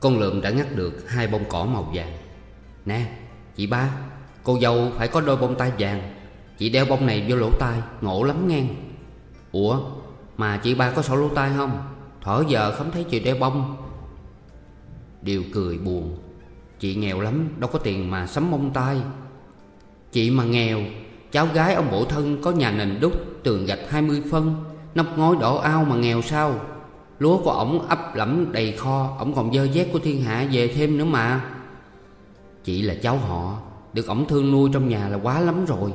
Con lượm đã ngắt được hai bông cỏ màu vàng. Nè, chị ba, Cô dâu phải có đôi bông tai vàng. Chị đeo bông này vô lỗ tai, Ngộ lắm nghe. Ủa, mà chị ba có sổ lỗ tai không? Thở giờ không thấy chị đeo bông. Điều cười buồn. Chị nghèo lắm, Đâu có tiền mà sắm bông tai. Chị mà nghèo, Cháu gái ông bổ thân có nhà nền đúc, Tường gạch 20 phân, Nóc ngói đỏ ao mà nghèo sao? Lúa của ổng ấp lẫm đầy kho, Ổng còn dơ dét của thiên hạ về thêm nữa mà. Chị là cháu họ, Được ổng thương nuôi trong nhà là quá lắm rồi.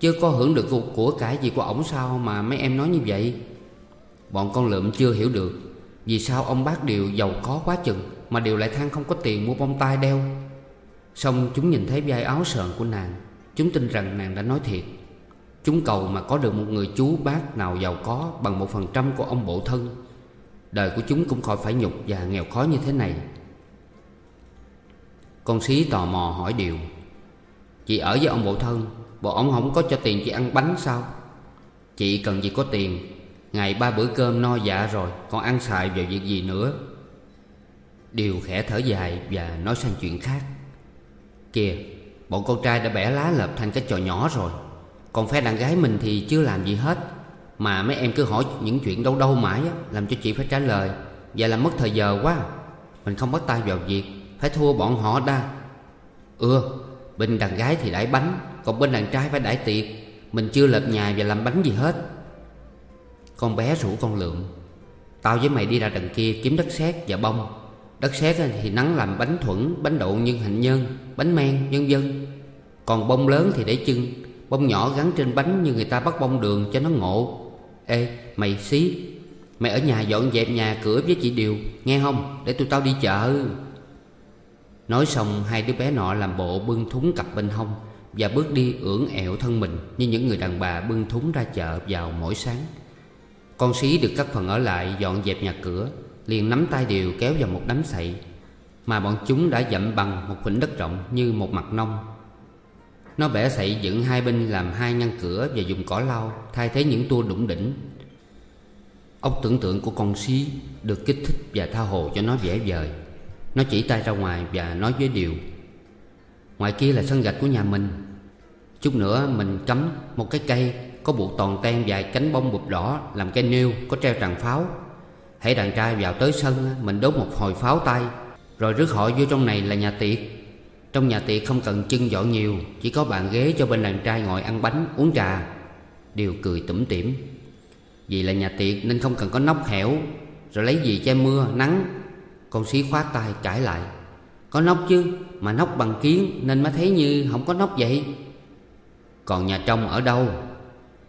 Chưa có hưởng được cuộc của cải gì của ổng sao Mà mấy em nói như vậy? Bọn con lượm chưa hiểu được Vì sao ông bác Điều giàu có quá chừng Mà Điều lại than không có tiền mua bông tai đeo. Xong chúng nhìn thấy vai áo sờn của nàng, Chúng tin rằng nàng đã nói thiệt. Chúng cầu mà có được một người chú bác nào giàu có Bằng một phần trăm của ông bộ thân. Đời của chúng cũng khỏi phải nhục và nghèo khó như thế này. Con xí tò mò hỏi điều, Chị ở với ông bộ thân, Bộ ông không có cho tiền chị ăn bánh sao? Chị cần gì có tiền, Ngày ba bữa cơm no dạ rồi, Còn ăn xài về việc gì nữa? Điều khẽ thở dài và nói sang chuyện khác. Kìa, Bọn con trai đã bẻ lá lợp thành cái trò nhỏ rồi, Còn phe đàn gái mình thì chưa làm gì hết. Mà mấy em cứ hỏi những chuyện đâu đâu mãi á, Làm cho chị phải trả lời. Và làm mất thời giờ quá. Mình không bắt tay vào việc Phải thua bọn họ đa. Ừ Bên đàn gái thì đãi bánh Còn bên đàn trai phải đãi tiệc. Mình chưa lợp nhà và làm bánh gì hết. Con bé rủ con lượm. Tao với mày đi ra đằng kia kiếm đất sét và bông. Đất sét thì nắng làm bánh thuẫn Bánh đậu nhân hạnh nhân Bánh men nhân dân Còn bông lớn thì để chưng Bông nhỏ gắn trên bánh như người ta bắt bông đường cho nó ngộ. Ê, mày xí. Mày ở nhà dọn dẹp nhà cửa với chị Điều, Nghe không? Để tụi tao đi chợ. Nói xong, hai đứa bé nọ làm bộ bưng thúng cặp bên hông Và bước đi ưỡn ẹo thân mình Như những người đàn bà bưng thúng ra chợ vào mỗi sáng. Con xí được các phần ở lại dọn dẹp nhà cửa, Liền nắm tay Điều kéo vào một đám sậy, Mà bọn chúng đã dậm bằng một khoảnh đất rộng như một mặt nông. Nó bẻ sậy dựng hai bên làm hai ngăn cửa Và dùng cỏ lau, thay thế những tua đủng đỉnh. Ốc tưởng tượng của con xí được kích thích và tha hồ cho nó vẽ vời Nó chỉ tay ra ngoài và nói với Điều, Ngoài kia là sân gạch của nhà mình. Chút nữa mình cắm một cái cây Có buộc toàn ten vài cánh bông bụp đỏ Làm cây nêu có treo tràng pháo. Hãy đàn trai vào tới sân, Mình đốt một hồi pháo tay, Rồi rước họ vô trong này là nhà tiệc. Trong nhà tiệc không cần chân dọn nhiều Chỉ có bàn ghế cho bên đàn trai ngồi ăn bánh uống trà. Điều cười tủm tỉm. Vì là nhà tiệc nên không cần có nóc hẻo Rồi lấy gì che mưa, nắng. Con xí khoát tay cãi lại. Có nóc chứ Mà nóc bằng kiến Nên mới thấy như không có nóc vậy. Còn nhà trong ở đâu?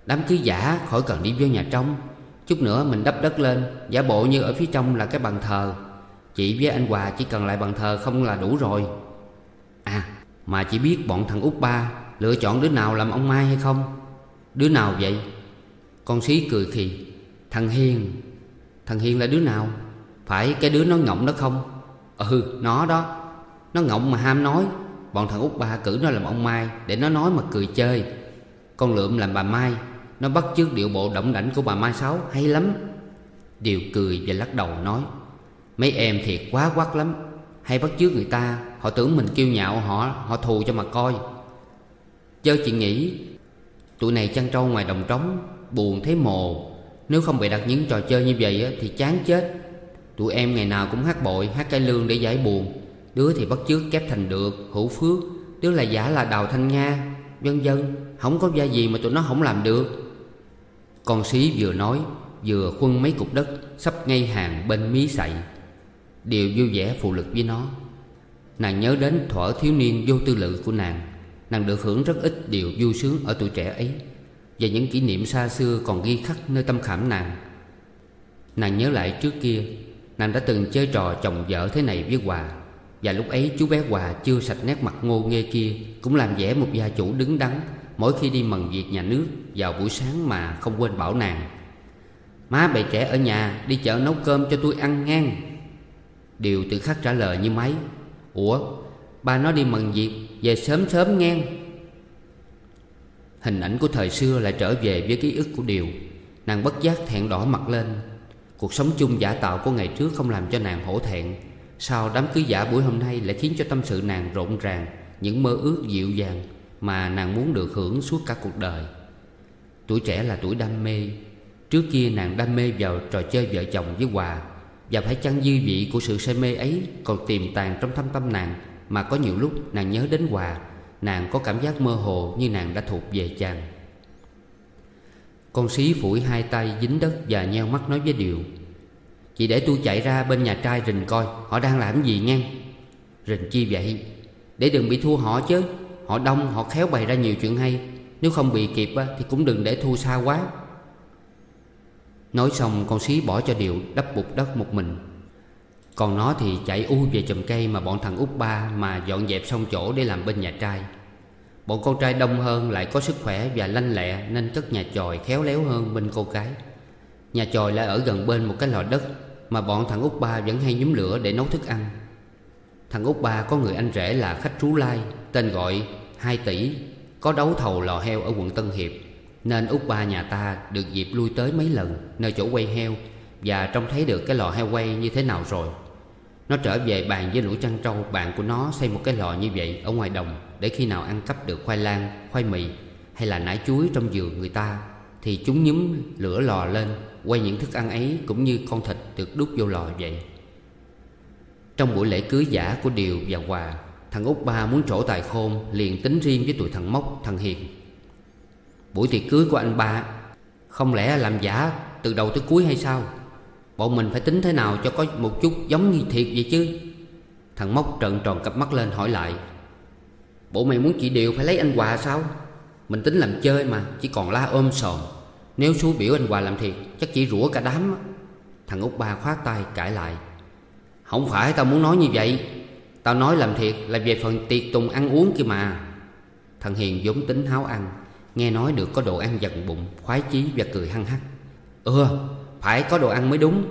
Đám cưới giả khỏi cần đi vô nhà trong. Chút nữa mình đắp đất lên Giả bộ như ở phía trong là cái bàn thờ. Chị với anh Hòa chỉ cần lại bàn thờ không là đủ rồi. À mà chỉ biết bọn thằng út ba Lựa chọn đứa nào làm ông Mai hay không? Đứa nào vậy? Con xí cười khì. Thằng Hiền. Thằng Hiền là đứa nào? Phải cái đứa nó ngọng đó không? Ừ nó đó. Nó ngọng mà ham nói. Bọn thằng út ba cử nó làm ông Mai Để nó nói mà cười chơi. Con lượm làm bà Mai. Nó bắt chước điệu bộ động đảnh của bà Mai Sáu. Hay lắm. Điều cười và lắc đầu nói. Mấy em thiệt quá quắc lắm. Hay bắt chước người ta, Họ tưởng mình kiêu nhạo họ Họ thù cho mà coi. Chớ chị nghĩ, Tụi này chăn trâu ngoài đồng trống, Buồn thấy mồ. Nếu không bị đặt những trò chơi như vậy Thì chán chết. Tụi em ngày nào cũng hát bội, Hát cải lương để giải buồn. Đứa thì bắt chước kép thành được, Hữu phước. Đứa là giả là đào thanh nga, Vân vân. Không có gia gì mà tụi nó không làm được. Con xí vừa nói, Vừa khuân mấy cục đất Sắp ngay hàng bên mí sậy. Điều vui vẻ phụ lực với nó. Nàng nhớ đến thuở thiếu niên vô tư lự của nàng. Nàng được hưởng rất ít điều vui sướng ở tuổi trẻ ấy Và những kỷ niệm xa xưa còn ghi khắc nơi tâm khảm nàng. Nàng nhớ lại trước kia, Nàng đã từng chơi trò chồng vợ thế này với Hòa Và lúc ấy chú bé Hòa chưa sạch nét mặt ngô nghê kia Cũng làm vẻ một gia chủ đứng đắn Mỗi khi đi mần việc nhà nước Vào buổi sáng mà không quên bảo nàng. Má bày trẻ ở nhà, Đi chợ nấu cơm cho tôi ăn ngang. Điều tự khắc trả lời như máy. Ủa, Ba nó đi mần việc, Về sớm sớm nghe. Hình ảnh của thời xưa lại trở về với ký ức của Điều. Nàng bất giác thẹn đỏ mặt lên. Cuộc sống chung giả tạo của ngày trước không làm cho nàng hổ thẹn. Sao đám cưới giả buổi hôm nay lại khiến cho tâm sự nàng rộn ràng, Những mơ ước dịu dàng mà nàng muốn được hưởng suốt cả cuộc đời? Tuổi trẻ là tuổi đam mê. Trước kia nàng đam mê vào trò chơi vợ chồng với Hòa và phải chăng dư vị của sự say mê ấy còn tiềm tàng trong thâm tâm nàng, Mà có nhiều lúc nàng nhớ đến Hòa Nàng có cảm giác mơ hồ như nàng đã thuộc về chàng. Con xí phủi hai tay dính đất và nheo mắt nói với Điều Chị để tôi chạy ra bên nhà trai rình coi, Họ đang làm gì nghe? Rình chi vậy, Để đừng bị thua họ chứ, Họ đông, họ khéo bày ra nhiều chuyện hay, Nếu không bị kịp thì cũng đừng để thua xa quá. Nói xong, con xí bỏ cho điệu đắp bụt đất một mình. Còn nó thì chạy u về chùm cây mà bọn thằng út ba Mà dọn dẹp xong chỗ để làm bên nhà trai. Bọn con trai đông hơn lại có sức khỏe và lanh lẹ Nên cất nhà chòi khéo léo hơn bên cô gái. Nhà chòi lại ở gần bên một cái lò đất Mà bọn thằng út ba vẫn hay nhúm lửa để nấu thức ăn. Thằng út ba có người anh rể là khách trú lai, Tên gọi 2 tỷ, Có đấu thầu lò heo ở quận Tân Hiệp. Nên út ba nhà ta được dịp lui tới mấy lần Nơi chỗ quay heo Và trông thấy được cái lò heo quay như thế nào rồi. Nó trở về bàn với lũ trăn trâu Bạn của nó xây một cái lò như vậy ở ngoài đồng Để khi nào ăn cắp được khoai lang, khoai mì Hay là nải chuối trong vườn người ta Thì chúng nhúm lửa lò lên Quay những thức ăn ấy cũng như con thịt được đút vô lò vậy. Trong buổi lễ cưới giả của Điều và Hòa Thằng út ba muốn trổ tài khôn Liền tính riêng với tụi thằng Mốc, thằng Hiền. Buổi tiệc cưới của anh ba, Không lẽ làm giả từ đầu tới cuối hay sao? Bọn mình phải tính thế nào cho có một chút giống như thiệt vậy chứ? Thằng Mốc trợn tròn cặp mắt lên hỏi lại. Bộ mày muốn chị Điều phải lấy anh Hòa sao? Mình tính làm chơi mà, Chỉ còn la ôm sòm. Nếu xú biểu anh Hòa làm thiệt, Chắc chỉ rủa cả đám Thằng út ba khoát tay cãi lại. Không phải tao muốn nói như vậy. Tao nói làm thiệt là về phần tiệc tùng ăn uống kia mà. Thằng Hiền vốn tính háo ăn. Nghe nói được có đồ ăn dần bụng, Khoái chí và cười hăng hắc. Ừ phải có đồ ăn mới đúng.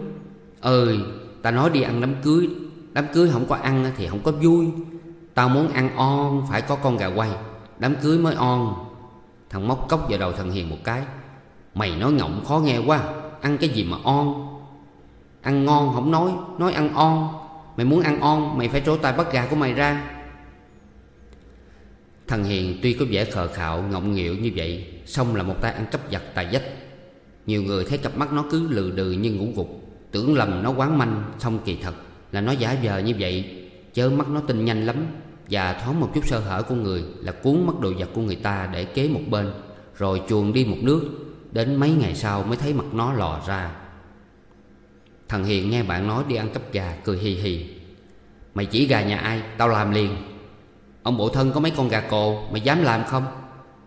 Ơi ta nói đi ăn đám cưới. Đám cưới không có ăn thì không có vui. Tao muốn ăn on, phải có con gà quay. Đám cưới mới on. Thằng móc cốc vào đầu thằng Hiền một cái. Mày nói ngọng khó nghe quá, Ăn cái gì mà on? Ăn ngon không nói Nói ăn on. Mày muốn ăn on, Mày phải trổ tài bắt gà của mày ra. Thằng Hiền tuy có vẻ khờ khạo, ngọng nghịu như vậy Xong là một tay ăn cắp giặt tài dách. Nhiều người thấy cặp mắt nó cứ lừ đừ như ngủ gục. Tưởng lầm nó quán manh, Xong kỳ thật là nó giả vờ như vậy. Chớ mắt nó tin nhanh lắm Và thoáng một chút sơ hở của người Là cuốn mất đồ vật của người ta để kế một bên, Rồi chuồn đi một nước. Đến mấy ngày sau mới thấy mặt nó lò ra. Thằng Hiền nghe bạn nói đi ăn cắp gà, Cười hì hì. Mày chỉ gà nhà ai? Tao làm liền. Ông bộ thân có mấy con gà cồ Mày dám làm không?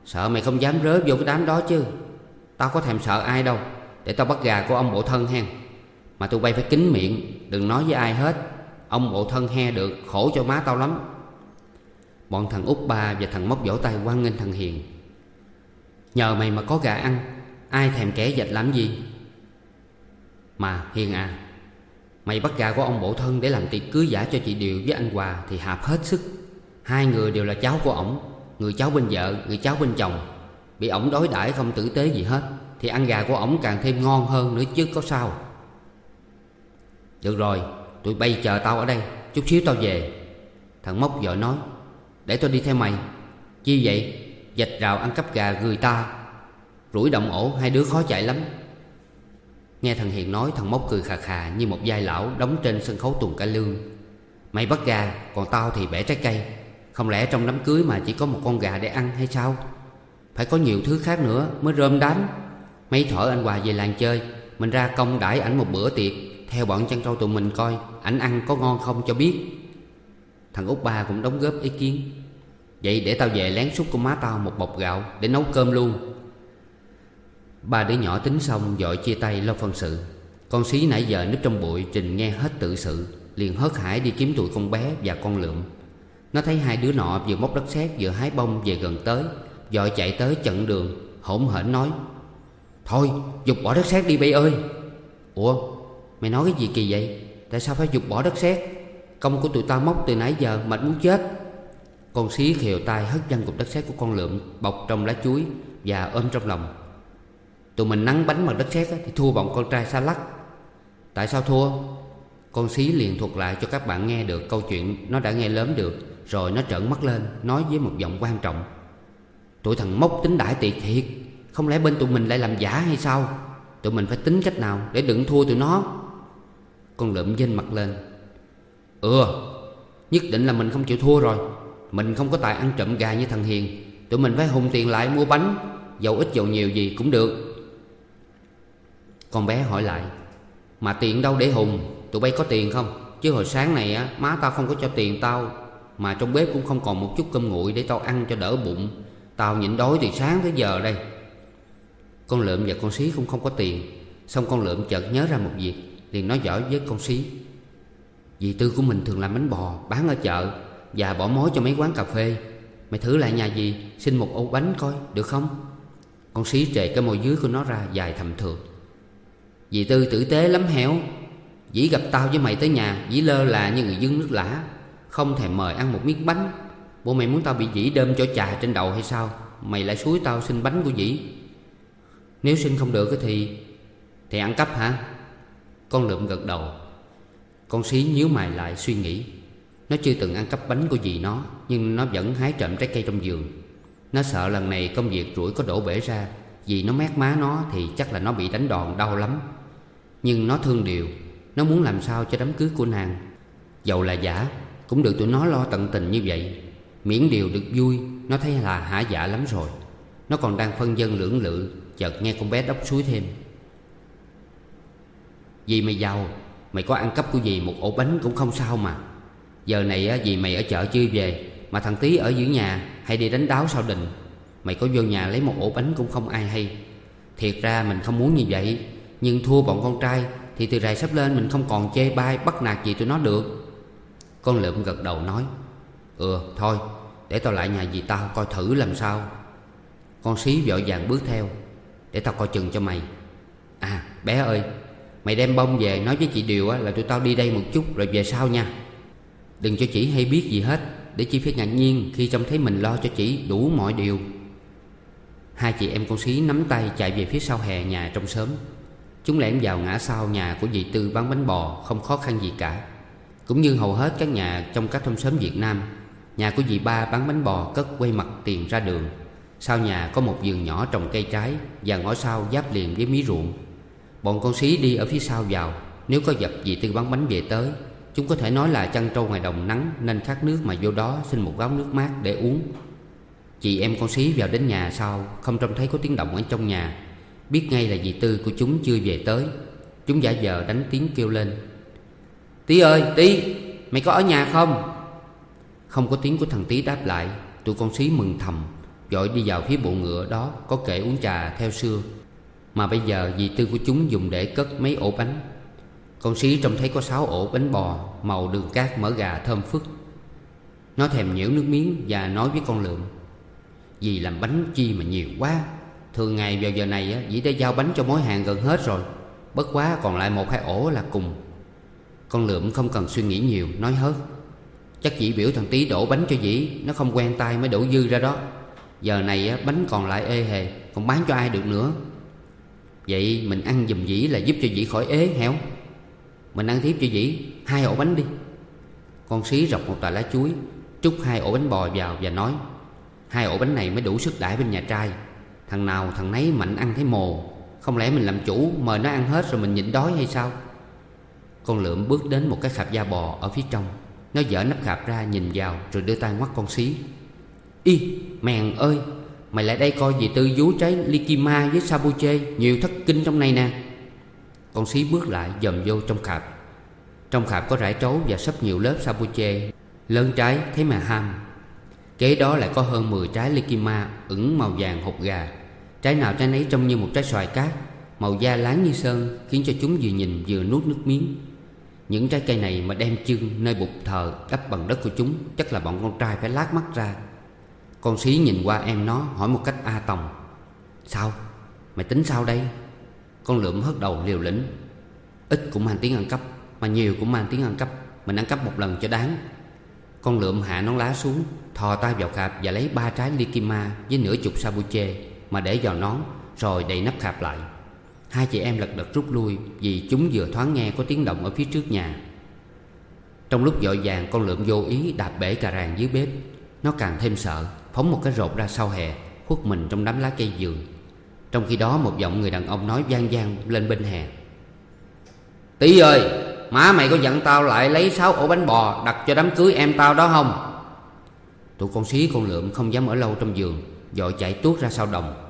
Sợ mày không dám rớ vô cái đám đó chứ. Tao có thèm sợ ai đâu, Để tao bắt gà của ông bộ thân hen. Mà tụi bay phải kín miệng, Đừng nói với ai hết. Ông bộ thân he được, khổ cho má tao lắm. Bọn thằng út ba và thằng móc vỗ tay quan nghênh thằng Hiền. Nhờ mày mà có gà ăn, Ai thèm kẻ dạch làm gì? Mà Hiền à Mày bắt gà của ông bộ thân để làm tiệc cưới giả cho chị Điều với anh Hòa Thì hạp hết sức. Hai người đều là cháu của ổng Người cháu bên vợ, người cháu bên chồng. Bị ổng đối đãi không tử tế gì hết Thì ăn gà của ổng càng thêm ngon hơn nữa chứ có sao. Được rồi, tụi bay chờ tao ở đây Chút xíu tao về. Thằng Mốc vợ nói Để tao đi theo mày. Chi vậy, dạch rào ăn cắp gà người ta. Rủi động ổ hai đứa khó chạy lắm. Nghe thằng Hiền nói thằng Mốc cười khà khà Như một giai lão đóng trên sân khấu tuần cải lương. Mày bắt gà Còn tao thì bẻ trái cây. Không lẽ trong đám cưới mà chỉ có một con gà để ăn hay sao? Phải có nhiều thứ khác nữa Mới rơm đám. Mấy thở anh Hòa về làng chơi, Mình ra công đãi ảnh một bữa tiệc, Theo bọn chăn trâu tụi mình coi, Ảnh ăn có ngon không cho biết. Thằng út ba cũng đóng góp ý kiến. Vậy để tao về lén xúc của má tao một bọc gạo Để nấu cơm luôn. Ba đứa nhỏ tính xong dội chia tay lo phân sự. Con xí nãy giờ núp trong bụi Trình nghe hết tự sự, Liền hớt hải đi kiếm tụi con bé và con lượm. Nó thấy hai đứa nọ vừa móc đất sét Vừa hái bông về gần tới Dội chạy tới chặn đường Hỗn hển nói, Thôi, dục bỏ đất sét đi bay ơi. Ủa, mày nói cái gì kỳ vậy? Tại sao phải dục bỏ đất sét? Công của tụi tao móc từ nãy giờ mệt muốn chết. Con xí khều tay hất văng cục đất sét của con lượm, Bọc trong lá chuối Và ôm trong lòng. Tụi mình nắng bánh bằng đất sét thì thua bọn con trai xa lắc. Tại sao thua? Con xí liền thuật lại cho các bạn nghe được câu chuyện Nó đã nghe lớn được. Rồi nó trợn mắt lên, Nói với một giọng quan trọng. Tụi thằng mốc tính đại tiệt thiệt, Không lẽ bên tụi mình lại làm giả hay sao? Tụi mình phải tính cách nào Để đừng thua tụi nó? Con lượm dên mặt lên. Ừ Nhất định là mình không chịu thua rồi. Mình không có tài ăn trộm gà như thằng Hiền. Tụi mình phải hùng tiền lại mua bánh, Dầu ít dầu nhiều gì cũng được. Con bé hỏi lại, Mà tiền đâu để hùng? Tụi bay có tiền không? Chứ hồi sáng này á, má tao không có cho tiền tao. Mà trong bếp cũng không còn một chút cơm nguội Để tao ăn cho đỡ bụng. Tao nhịn đói từ sáng tới giờ đây. Con lượm và con xí cũng không có tiền. Xong con lượm chợt nhớ ra một việc, Liền nói giỏi với con xí. Dì Tư của mình thường làm bánh bò, Bán ở chợ, Và bỏ mối cho mấy quán cà phê. Mày thử lại nhà dì, Xin một ổ bánh coi, được không? Con xí trề cái môi dưới của nó ra dài thầm thường Dì Tư tử tế lắm héo. Dĩ gặp tao với mày tới nhà, Dĩ lơ là như người dân nước lã. Không thèm mời ăn một miếng bánh. Bộ mày muốn tao bị dĩ đơm cho trà trên đầu hay sao? Mày lại suối tao xin bánh của dĩ. Nếu xin không được thì Thì ăn cắp hả? Con lượm gật đầu. Con xí nhíu mày lại suy nghĩ. Nó chưa từng ăn cắp bánh của dì nó, Nhưng nó vẫn hái trộm trái cây trong vườn Nó sợ lần này công việc rủi có đổ bể ra. Vì nó mát má nó thì chắc là nó bị đánh đòn đau lắm. Nhưng nó thương điều. Nó muốn làm sao cho đám cưới của nàng? Dầu là giả. Cũng được tụi nó lo tận tình như vậy. Miễn điều được vui Nó thấy là hả dạ lắm rồi. Nó còn đang phân dân lưỡng lự Chợt nghe con bé đốc suối thêm. Vì mày giàu Mày có ăn cắp của gì một ổ bánh cũng không sao mà. Giờ này á, vì mày ở chợ chưa về Mà thằng Tý ở dưới nhà Hay đi đánh đáo sau đình. Mày có vô nhà lấy một ổ bánh cũng không ai hay. Thiệt ra mình không muốn như vậy Nhưng thua bọn con trai Thì từ rày sắp lên mình không còn chê bai Bắt nạt gì tụi nó được. Con lượm gật đầu nói Ừ thôi, Để tao lại nhà dì tao coi thử làm sao. Con xí vội vàng bước theo, Để tao coi chừng cho mày. À bé ơi, Mày đem bông về nói với chị Điều là tụi tao đi đây một chút rồi về sau nha. Đừng cho chị hay biết gì hết, Để chị phải ngạc nhiên khi trông thấy mình lo cho chị đủ mọi điều. Hai chị em con xí nắm tay chạy về phía sau hè nhà trong sớm Chúng lẻn vào ngã sau nhà của dì Tư bán bánh bò, không khó khăn gì cả. Cũng như hầu hết các nhà trong các thôn xóm Việt Nam, Nhà của dì ba bán bánh bò cất quay mặt tiền ra đường. Sau nhà có một vườn nhỏ trồng cây trái Và ngõ sau giáp liền với mí ruộng. Bọn con xí đi ở phía sau vào, Nếu có dập dì Tư bán bánh về tới, Chúng có thể nói là chăn trâu ngoài đồng nắng Nên khát nước mà vô đó xin một gáo nước mát để uống. Chị em con xí vào đến nhà sau, Không trông thấy có tiếng động ở trong nhà, Biết ngay là dì Tư của chúng chưa về tới. Chúng giả vờ đánh tiếng kêu lên. Tí ơi Tí Mày có ở nhà không? Không có tiếng của thằng Tí đáp lại Tụi con xí mừng thầm Vội đi vào phía bộ ngựa đó Có kệ uống trà theo xưa. Mà bây giờ dì Tư của chúng dùng để cất mấy ổ bánh. Con xí trông thấy có sáu ổ bánh bò Màu đường cát mỡ gà thơm phức. Nó thèm nhiễu nước miếng Và nói với con lượm Dì làm bánh chi mà nhiều quá. Thường ngày vào giờ này á, dì đã giao bánh cho mối hàng gần hết rồi. Bất quá còn lại một hai ổ là cùng. Con lượm không cần suy nghĩ nhiều, Nói hớt Chắc chỉ biểu thằng tí đổ bánh cho dĩ, Nó không quen tay mới đổ dư ra đó. Giờ này bánh còn lại ê hề, Còn bán cho ai được nữa? Vậy mình ăn dùm dĩ là giúp cho dĩ khỏi ế, hẻo. Mình ăn tiếp cho dĩ, Hai ổ bánh đi. Con xí rọc một tà lá chuối, Trút hai ổ bánh bò vào và nói, Hai ổ bánh này mới đủ sức đãi bên nhà trai. Thằng nào thằng nấy mạnh ăn thấy mồ. Không lẽ mình làm chủ, mời nó ăn hết rồi mình nhịn đói hay sao? Con lượm bước đến một cái khạp da bò ở phía trong. Nó dở nắp khạp ra nhìn vào Rồi đưa tay ngoắt con xí. Y, mèn ơi, Mày lại đây coi gì tư vú trái Likima với Sabuche Nhiều thất kinh trong này nè. Con xí bước lại dòm vô trong khạp. Trong khạp có rải trấu và sắp nhiều lớp Sabuche Lớn trái, thế mà ham. Kế đó lại có hơn 10 trái Likima ửng màu vàng hột gà. Trái nào trái nấy trông như một trái xoài cát, Màu da láng như sơn, Khiến cho chúng vừa nhìn vừa nuốt nước miếng. Những trái cây này mà đem chưng Nơi bục thờ đắp bằng đất của chúng, Chắc là bọn con trai phải lát mắt ra. Con xí nhìn qua em nó, Hỏi một cách a tòng. Sao? Mày tính sao đây? Con lượm hất đầu liều lĩnh. Ít cũng mang tiếng ăn cắp, Mà nhiều cũng mang tiếng ăn cắp. Mình ăn cắp một lần cho đáng. Con lượm hạ nón lá xuống, Thò tay vào khạp và lấy ba trái Likima Với nửa chục sabuche Mà để vào nón, Rồi đậy nắp khạp lại. Hai chị em lật đật rút lui Vì chúng vừa thoáng nghe có tiếng động ở phía trước nhà. Trong lúc dội vàng, Con lượm vô ý đạp bể cà ràng dưới bếp. Nó càng thêm sợ, Phóng một cái rột ra sau hè, Khuất mình trong đám lá cây dừa Trong khi đó, một giọng người đàn ông nói vang vang lên bên hè. Tí ơi, Má mày có dặn tao lại lấy sáu ổ bánh bò Đặt cho đám cưới em tao đó không? Tụi con xí con lượm không dám ở lâu trong giường Dội chạy tuốt ra sau đồng.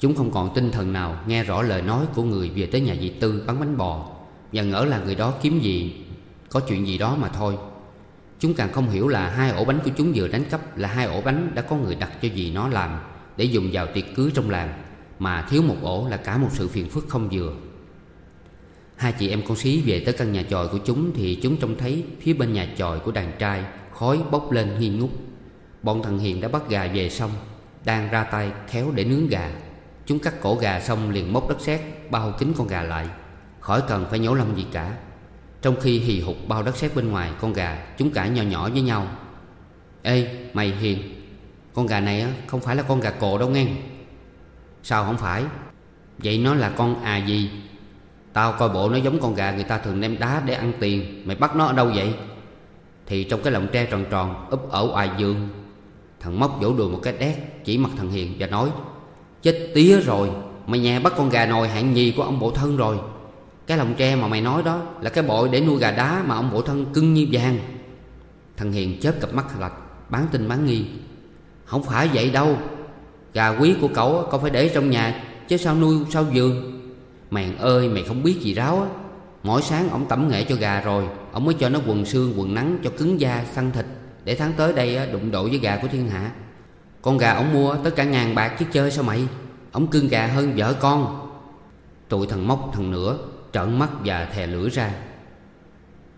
Chúng không còn tinh thần nào nghe rõ lời nói của người về tới nhà dị Tư bán bánh bò Và ngỡ là người đó kiếm gì. Có chuyện gì đó mà thôi. Chúng càng không hiểu là hai ổ bánh của chúng vừa đánh cắp Là hai ổ bánh đã có người đặt cho dì nó làm Để dùng vào tiệc cưới trong làng, Mà thiếu một ổ là cả một sự phiền phức không vừa. Hai chị em con xí về tới căn nhà chòi của chúng Thì chúng trông thấy phía bên nhà chòi của đàn trai Khói bốc lên nghi ngút. Bọn thằng Hiền đã bắt gà về xong, Đang ra tay khéo để nướng gà. Chúng cắt cổ gà xong liền móc đất sét, Bao kín con gà lại. Khỏi cần phải nhổ lông gì cả. Trong khi hì hục bao đất sét bên ngoài, con gà Chúng cãi nhỏ nhỏ với nhau. Ê, mày Hiền, Con gà này không phải là con gà cộ đâu nghe. Sao không phải? Vậy nó là con à gì? Tao coi bộ nó giống con gà người ta thường đem đá để ăn tiền. Mày bắt nó ở đâu vậy? Thì trong cái lồng tre tròn tròn, úp ở ngoài giường Thằng Móc vỗ đùi một cái đét, Chỉ mặt thằng Hiền và nói Chết tía rồi Mày nhà bắt con gà nồi hạng nhì của ông bộ thân rồi. Cái lồng tre mà mày nói đó Là cái bội để nuôi gà đá mà ông bộ thân cưng như vàng. Thằng Hiền chớp cặp mắt lạch, Bán tin bán nghi. Không phải vậy đâu, Gà quý của cậu cậu phải để trong nhà, Chứ sao nuôi, sao giường Mèn ơi, mày không biết gì ráo á. Mỗi sáng ổng tẩm nghệ cho gà rồi, Ông mới cho nó quần xương quần nắng cho cứng da, săn thịt. Để tháng tới đây đụng độ với gà của thiên hạ. Con gà ổng mua tới cả ngàn bạc chứ chơi sao mày? Ổng cưng gà hơn vợ con. Tụi thằng móc thằng nữa Trợn mắt và thè lưỡi ra.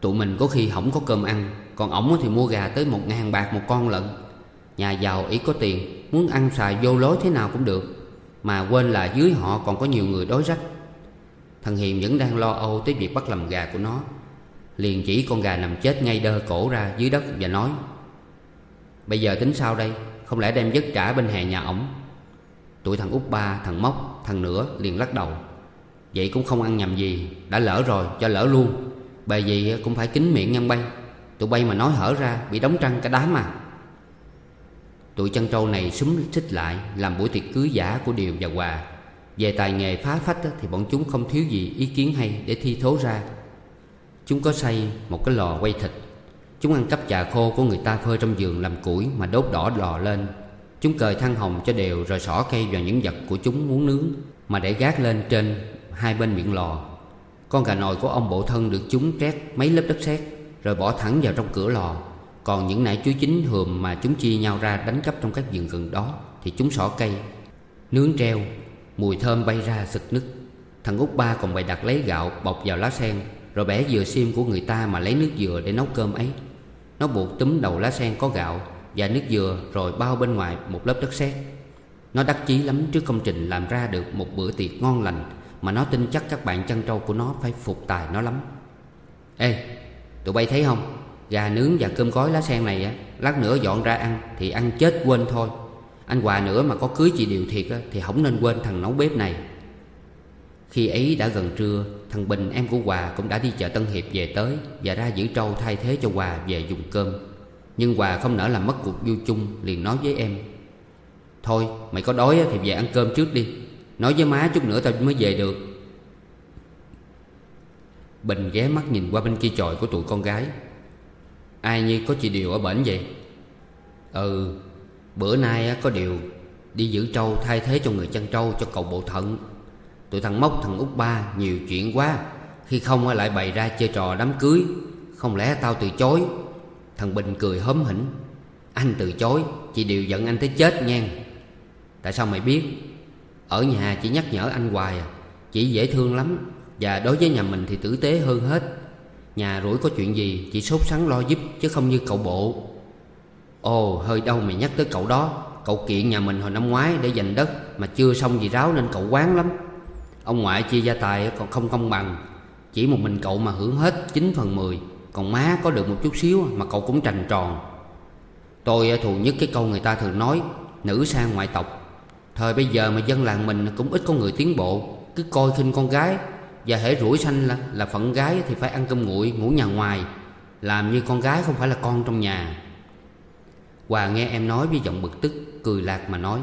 Tụi mình có khi không có cơm ăn, Còn ổng thì mua gà tới một ngàn bạc một con lận. Nhà giàu ý có tiền, Muốn ăn xài vô lối thế nào cũng được, Mà quên là dưới họ còn có nhiều người đói rách. Thằng Hiền vẫn đang lo âu tới việc bắt làm gà của nó. Liền chỉ con gà nằm chết ngay đơ cổ ra dưới đất và nói, Bây giờ tính sao đây? Không lẽ đem dứt trả bên hè nhà ổng? Tụi thằng út ba, thằng móc, thằng nữa liền lắc đầu. Vậy cũng không ăn nhầm gì Đã lỡ rồi cho lỡ luôn. Bề gì cũng phải kín miệng nhân bay. Tụi bay mà nói hở ra bị đóng trăng cả đám mà Tụi chân trâu này súng xích lại Làm buổi tiệc cưới giả của Điều và Hòa. Về tài nghề phá phách thì bọn chúng không thiếu gì ý kiến hay để thi thố ra. Chúng có xây một cái lò quay thịt. Chúng ăn cắp trà khô của người ta phơi trong giường làm củi Mà đốt đỏ lò lên. Chúng cời than hồng cho đều rồi xỏ cây vào những vật của chúng muốn nướng Mà để gác lên trên hai bên miệng lò. Con gà nồi của ông bộ thân được chúng trét mấy lớp đất sét Rồi bỏ thẳng vào trong cửa lò. Còn những nải chuối chín hườm mà chúng chia nhau ra đánh cắp trong các vườn gần đó Thì chúng xỏ cây, Nướng treo, Mùi thơm bay ra sực nức Thằng út ba còn bày đặt lấy gạo bọc vào lá sen, Rồi bẻ dừa xiêm của người ta mà lấy nước dừa để nấu cơm ấy. Nó buộc túm đầu lá sen có gạo Và nước dừa rồi bao bên ngoài một lớp đất sét. Nó đắc chí lắm trước công trình làm ra được một bữa tiệc ngon lành Mà nó tin chắc các bạn chăn trâu của nó phải phục tài nó lắm. Ê, tụi bay thấy không? Gà nướng và cơm gói lá sen này á Lát nữa dọn ra ăn Thì ăn chết quên thôi. Anh Hòa nữa mà có cưới chị Điều thiệt á Thì không nên quên thằng nấu bếp này. Khi ấy đã gần trưa, Thằng Bình, em của Hòa cũng đã đi chợ Tân Hiệp về tới Và ra giữ trâu thay thế cho Hòa về dùng cơm. Nhưng Hòa không nỡ làm mất cuộc vui chung, Liền nói với em, Thôi, mày có đói thì về ăn cơm trước đi. Nói với má chút nữa tao mới về được. Bình ghé mắt nhìn qua bên kia chòi của tụi con gái. Ai như có chị Điều ở bển vậy? Ừ Bữa nay có Điều Đi giữ trâu thay thế cho người chăn trâu cho cậu bộ thận. Tụi thằng Mốc, thằng út ba Nhiều chuyện quá. Khi không lại bày ra chơi trò đám cưới. Không lẽ tao từ chối? Thằng Bình cười hớm hỉnh. Anh từ chối Chị đều giận anh tới chết nha. Tại sao mày biết? Ở nhà chị nhắc nhở anh hoài à. Chị dễ thương lắm. Và đối với nhà mình thì tử tế hơn hết. Nhà rủi có chuyện gì Chị sốt sắng lo giúp, chứ không như cậu bộ. Ồ, hơi đâu mày nhắc tới cậu đó. Cậu kiện nhà mình hồi năm ngoái để giành đất, Mà chưa xong gì ráo nên cậu quán lắm. Ông ngoại chia gia tài còn không công bằng. Chỉ một mình cậu mà hưởng hết 9 phần 10 Còn má có được một chút xíu mà cậu cũng trành tròn. Tôi thù nhất cái câu người ta thường nói Nữ sang ngoại tộc. Thời bây giờ mà dân làng mình cũng ít có người tiến bộ Cứ coi khinh con gái. Và hễ rủi xanh là, là phận gái thì phải ăn cơm nguội ngủ nhà ngoài. Làm như con gái không phải là con trong nhà. Hòa nghe em nói với giọng bực tức Cười lạc mà nói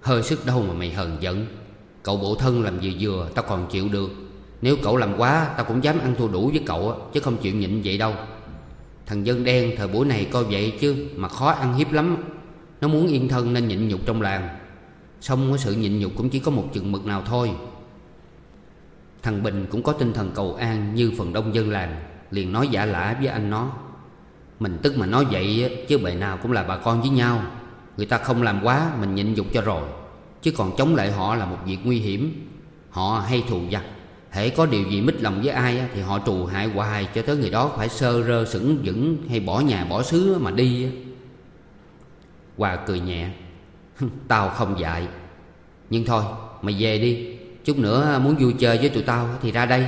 Hơi sức đâu mà mày hờn giận. Cậu bộ thân làm gì vừa, tao còn chịu được. Nếu cậu làm quá, tao cũng dám ăn thua đủ với cậu Chứ không chịu nhịn vậy đâu. Thằng dân đen thời buổi này coi vậy chứ, Mà khó ăn hiếp lắm. Nó muốn yên thân nên nhịn nhục trong làng. Xong sự nhịn nhục cũng chỉ có một chừng mực nào thôi. Thằng Bình cũng có tinh thần cầu an như phần đông dân làng, Liền nói giả lả với anh nó. Mình tức mà nói vậy chứ bề nào cũng là bà con với nhau. Người ta không làm quá, mình nhịn nhục cho rồi. Chứ còn chống lại họ là một việc nguy hiểm. Họ hay thù giặc Hễ có điều gì mít lòng với ai Thì họ trù hại hoài cho tới người đó phải sơ rơ sững vững Hay bỏ nhà, bỏ xứ mà đi Hòa cười nhẹ. Tao không dạy. Nhưng thôi, mày về đi. Chút nữa muốn vui chơi với tụi tao thì ra đây.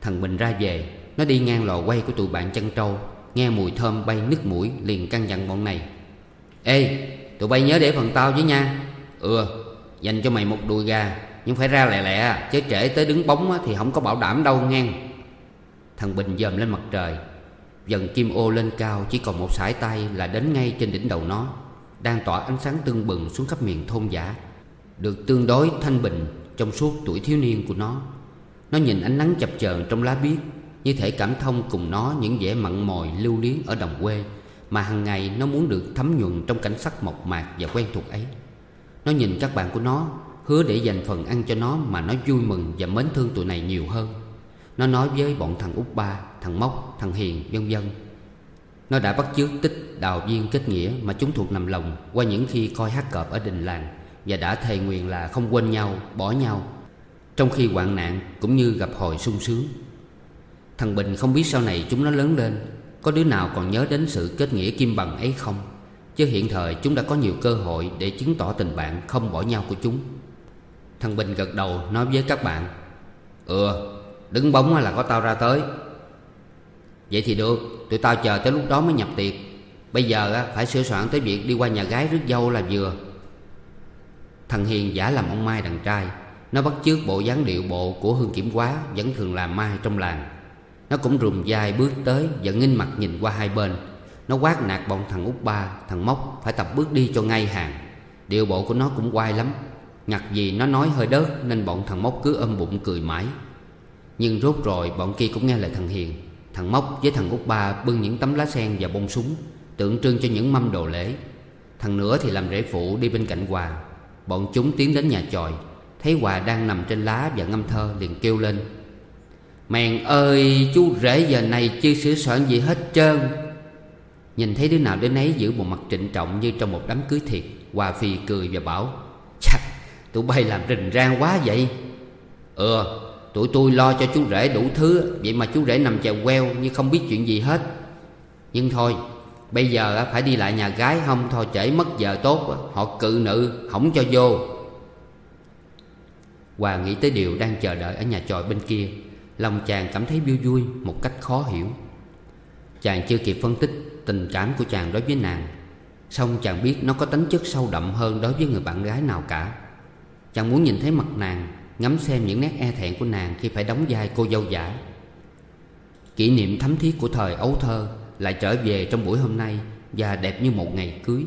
Thằng Bình ra về. Nó đi ngang lò quay của tụi bạn chân trâu. Nghe mùi thơm bay nứt mũi, Liền căn dặn bọn này. Ê tụi bay nhớ để phần tao với nha. Ừ dành cho mày một đùi gà, Nhưng phải ra lẹ lẹ, Chứ trễ tới đứng bóng thì không có bảo đảm đâu ngang Thằng Bình dòm lên mặt trời, Dần kim ô lên cao, Chỉ còn một sải tay là đến ngay trên đỉnh đầu nó, Đang tỏa ánh sáng tưng bừng xuống khắp miền thôn giả. Được tương đối, thanh bình, Trong suốt tuổi thiếu niên của nó Nó nhìn ánh nắng chập chờn trong lá biếc, Như thể cảm thông cùng nó những vẻ mặn mòi lưu luyến ở đồng quê. Mà hàng ngày nó muốn được thấm nhuần trong cảnh sắc mộc mạc và quen thuộc ấy. Nó nhìn các bạn của nó Hứa để dành phần ăn cho nó mà nó vui mừng và mến thương tụi này nhiều hơn. Nó nói với bọn thằng út ba, thằng Mốc, thằng Hiền, vân vân. Nó đã bắt chước tích đào viên kết nghĩa mà chúng thuộc nằm lòng Qua những khi coi hát cọp ở đình làng Và đã thề nguyện là không quên nhau, bỏ nhau Trong khi hoạn nạn cũng như gặp hồi sung sướng. Thằng Bình không biết sau này chúng nó lớn lên có đứa nào còn nhớ đến sự kết nghĩa kim bằng ấy không? Chứ hiện thời chúng đã có nhiều cơ hội để chứng tỏ tình bạn không bỏ nhau của chúng. Thằng Bình gật đầu nói với các bạn Ừ đứng bóng là có tao ra tới. Vậy thì được, Tụi tao chờ tới lúc đó mới nhập tiệc. Bây giờ phải sửa soạn tới việc đi qua nhà gái rước dâu là vừa. Thằng Hiền giả làm ông Mai đàn trai, Nó bắt chước bộ dáng điệu bộ của Hương Kiểm Quá Vẫn thường làm Mai trong làng. Nó cũng rùm dài bước tới Và nghinh mặt nhìn qua hai bên. Nó quát nạt bọn thằng út ba, Thằng Mốc phải tập bước đi cho ngay hàng. Điệu bộ của nó cũng quay lắm. Ngặt gì nó nói hơi đớt Nên bọn thằng Mốc cứ ôm bụng cười mãi. Nhưng rốt rồi bọn kia cũng nghe lời thằng Hiền. Thằng Mốc với thằng út ba bưng những tấm lá sen và bông súng, Tượng trưng cho những mâm đồ lễ. Thằng nữa thì làm rễ phụ đi bên cạnh Hòa Bọn chúng tiến đến nhà tròi Thấy Hòa đang nằm trên lá và ngâm thơ liền kêu lên. Mèn ơi, chú rể giờ này chưa sửa soạn gì hết trơn. Nhìn thấy đứa nào đến ấy giữ bộ mặt trịnh trọng như trong một đám cưới thiệt, Hòa phi cười và bảo Chắc tụi bay làm rình rang quá vậy. Ừ tụi tôi lo cho chú rể đủ thứ, Vậy mà chú rể nằm chèo queo như không biết chuyện gì hết. Nhưng thôi, Bây giờ phải đi lại nhà gái, không Thôi trễ mất giờ tốt Họ cự nữ không cho vô. Hòa nghĩ tới điều đang chờ đợi ở nhà tròi bên kia Lòng chàng cảm thấy vui vui một cách khó hiểu. Chàng chưa kịp phân tích tình cảm của chàng đối với nàng Xong chàng biết nó có tính chất sâu đậm hơn đối với người bạn gái nào cả. Chàng muốn nhìn thấy mặt nàng, Ngắm xem những nét e thẹn của nàng khi phải đóng vai cô dâu giả. Kỷ niệm thấm thiết của thời ấu thơ Lại trở về trong buổi hôm nay Và đẹp như một ngày cưới.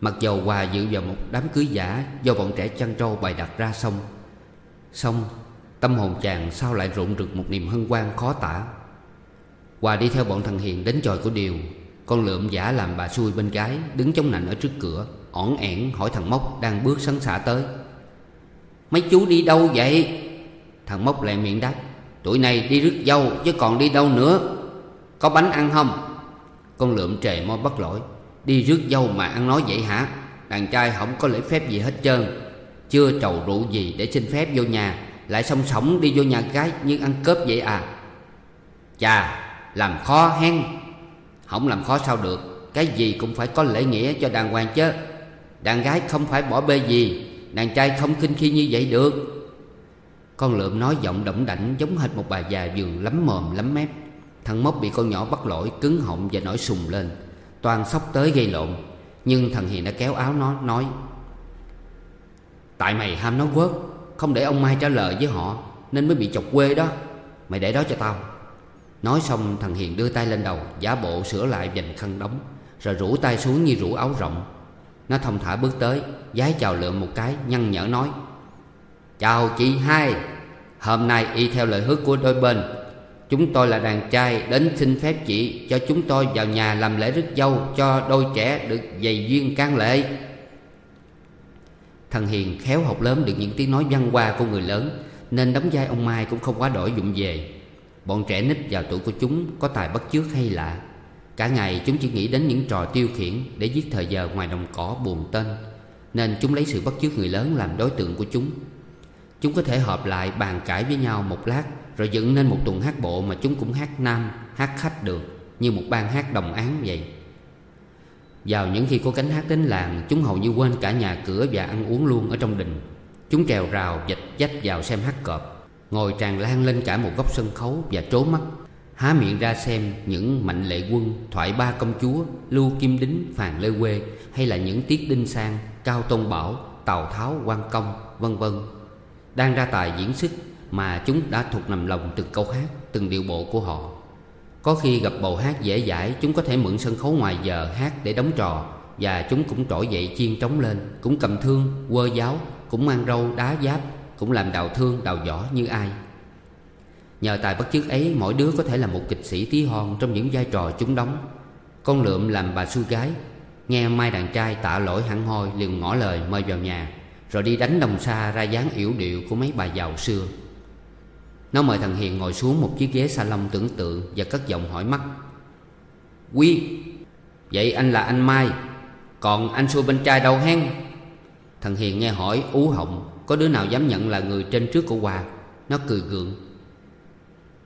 Mặc dầu Hòa dự vào một đám cưới giả Do bọn trẻ chăn trâu bày đặt ra xong Xong Tâm hồn chàng sao lại rộn rực một niềm hân hoan khó tả? Hòa đi theo bọn thằng Hiền đến tròi của Điều, Con lượm giả làm bà xui bên gái Đứng chống nạnh ở trước cửa ỏn ẻn hỏi thằng Mốc đang bước sấn xả tới. Mấy chú đi đâu vậy? Thằng Mốc lại miệng đáp Tuổi này đi rước dâu chứ còn đi đâu nữa. Có bánh ăn không? Con lượm trề môi bất lỗi, Đi rước dâu mà ăn nói vậy hả? Đàn trai không có lễ phép gì hết trơn. Chưa trầu rượu gì để xin phép vô nhà. Lại song sống đi vô nhà gái như ăn cướp vậy à? Chà, làm khó hen. Không làm khó sao được, Cái gì cũng phải có lễ nghĩa cho đàng hoàng chứ. Đàn gái không phải bỏ bê gì Đàn trai không khinh khi như vậy được. Con lượm nói giọng động đảnh Giống hệt một bà già giường lắm mồm lắm mép. Thằng mốc bị con nhỏ bắt lỗi, Cứng họng và nổi sùng lên. Toàn sóc tới gây lộn, Nhưng thằng Hiền đã kéo áo nó, nói, Tại mày ham nói quớt không để ông Mai trả lời với họ, Nên mới bị chọc quê đó. Mày để đó cho tao. Nói xong, thằng Hiền đưa tay lên đầu, Giả bộ sửa lại dành khăn đóng, Rồi rủ tay xuống như rủ áo rộng. Nó thông thả bước tới, Giái chào lượm một cái, nhăn nhở nói, Chào chị hai. Hôm nay y theo lời hứa của đôi bên. Chúng tôi là đàn trai đến xin phép chị Cho chúng tôi vào nhà làm lễ rước dâu Cho đôi trẻ được dày duyên can lệ. Thằng Hiền khéo học lớn được những tiếng nói văn hoa của người lớn Nên đóng vai ông Mai cũng không quá đổi dụng về. Bọn trẻ nít vào tuổi của chúng có tài bắt chước hay lạ. Cả ngày chúng chỉ nghĩ đến những trò tiêu khiển Để giết thời giờ ngoài đồng cỏ buồn tên Nên chúng lấy sự bắt chước người lớn làm đối tượng của chúng. Chúng có thể họp lại bàn cãi với nhau một lát Rồi dựng nên một tuần hát bộ mà chúng cũng hát nam, hát khách được Như một ban hát đồng án vậy. Vào những khi có cánh hát đến làng Chúng hầu như quên cả nhà cửa và ăn uống luôn ở trong đình. Chúng trèo rào, dạch dách vào xem hát cọp. Ngồi tràn lan lên cả một góc sân khấu và trố mắt. Há miệng ra xem những mạnh lệ quân, thoại ba công chúa, lưu kim đính, phàn lê quê Hay là những tiết đinh sang, cao tôn bảo, tào tháo, quan công, vân vân. Đang ra tài diễn sức mà chúng đã thuộc nằm lòng từng câu hát, từng điệu bộ của họ. Có khi gặp bầu hát dễ dãi Chúng có thể mượn sân khấu ngoài giờ hát để đóng trò. Và chúng cũng trỗi dậy chiên trống lên Cũng cầm thương, quơ giáo Cũng mang râu đá giáp Cũng làm đào thương, đào võ như ai. Nhờ tài bất chước ấy Mỗi đứa có thể là một kịch sĩ tí hon Trong những vai trò chúng đóng. Con lượm làm bà xui gái Nghe mai đàn trai tạ lỗi hẳn hoi liền ngỏ lời mời vào nhà Rồi đi đánh đồng xa ra dáng yểu điệu của mấy bà giàu xưa. Nó mời thằng Hiền ngồi xuống một chiếc ghế salon tưởng tượng Và cất giọng hỏi mắt Quy, Vậy anh là anh Mai, Còn anh xui bên trai đâu hen? Thằng Hiền nghe hỏi ú họng, Có đứa nào dám nhận là người trên trước của Hòa? Nó cười gượng.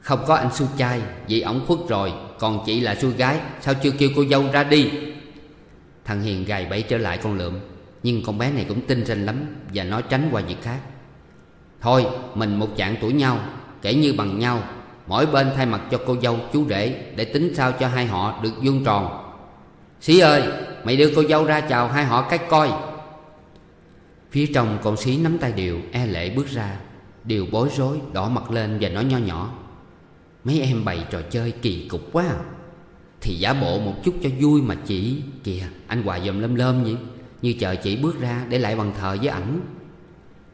Không có anh xui trai Vì ổng khuất rồi, Còn chị là xui gái, Sao chưa kêu cô dâu ra đi? Thằng Hiền gài bẫy trở lại con lượm, Nhưng con bé này cũng tinh ranh lắm Và nói tránh qua việc khác. Thôi, mình một chạng tuổi nhau Kể như bằng nhau, Mỗi bên thay mặt cho cô dâu chú rể Để tính sao cho hai họ được vuông tròn. Sĩ ơi, Mày đưa cô dâu ra chào hai họ cách coi. Phía trong con xí nắm tay Điều E lệ bước ra. Điều bối rối, đỏ mặt lên và nói nho nhỏ. Mấy em bày trò chơi kỳ cục quá à. Thì giả bộ một chút cho vui mà chị Kìa, anh Hòa dòm lâm lâm vậy. Như chờ chị bước ra để lại bằng thờ với ảnh.